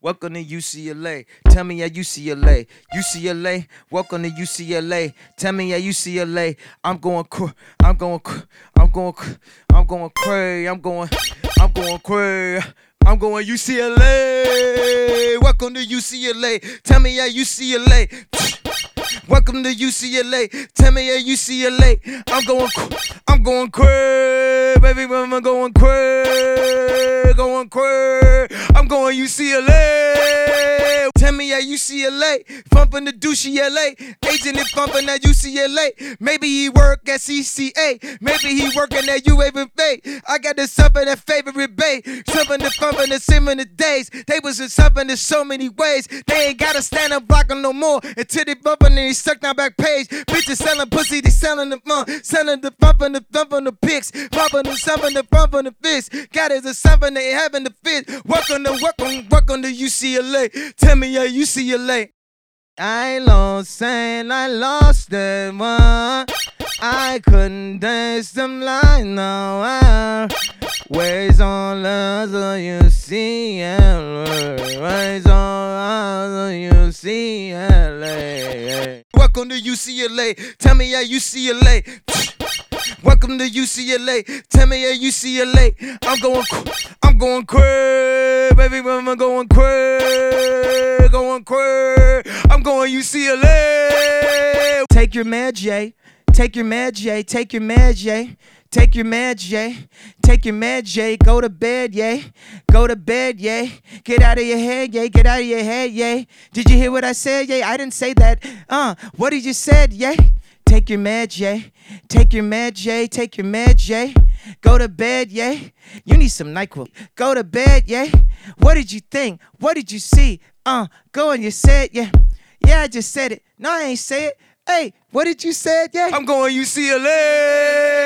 Welcome to UCLA. Tell me how UCLA. UCLA. Welcome to UCLA. Tell me how UCLA. I'm going. Cr- I'm going. Cr- I'm going. Cr- I'm going crazy. I'm going. I'm going crazy. I'm going UCLA. Welcome to UCLA. Tell me how UCLA. Welcome to UCLA. Tell me how UCLA. I'm going. I'm going crazy, baby. I'm going crazy. Going crazy. I'm going UCLA. Tell me how UCLA. Pumping the douchey LA. Agent is pumping at UCLA. Maybe he work at CCA. Maybe he working at UAVA. I got the something that favorite bay. Something to pumping the similar days. They was in something in so many ways. They ain't gotta stand up blocking no more until they bumping and they stuck down back page. Bitches selling pussy, they selling the uh, selling the bumping the thumping the pics, bumping the something the bumping the fist. Got it the something they having the fit. Welcome to welcome welcome to UCLA. Tell me how UCLA. I lost and I lost that one. I couldn't dance them line now. I, where's all other UCLA? Where's all other UCLA? Welcome to UCLA. Tell me how UCLA. Welcome to UCLA. Tell me how UCLA. I'm going. Going crazy, baby. I'm going crazy, going crazy. I'm going UCLA. Take your Mad J. Take your Mad J. Take your Mad J. Take your Mad J. Take your Mad J. Go to bed, Ye. Go to bed, Ye. Get out of your head, Ye. Get out of your head, Ye. Did you hear what I said, Ye? I didn't say that. Uh, what did you said, Ye? Take your Mad J. Take your Mad J. Take your Mad J. Go to bed, Ye. You need some NyQuil. Go to bed, Ye. What did you think? What did you see? Uh, go and you said, yeah. Yeah, I just said it. No, I ain't say it. Hey, what did you say, yeah? I'm going UCLA.